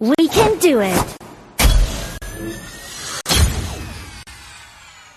We can do it!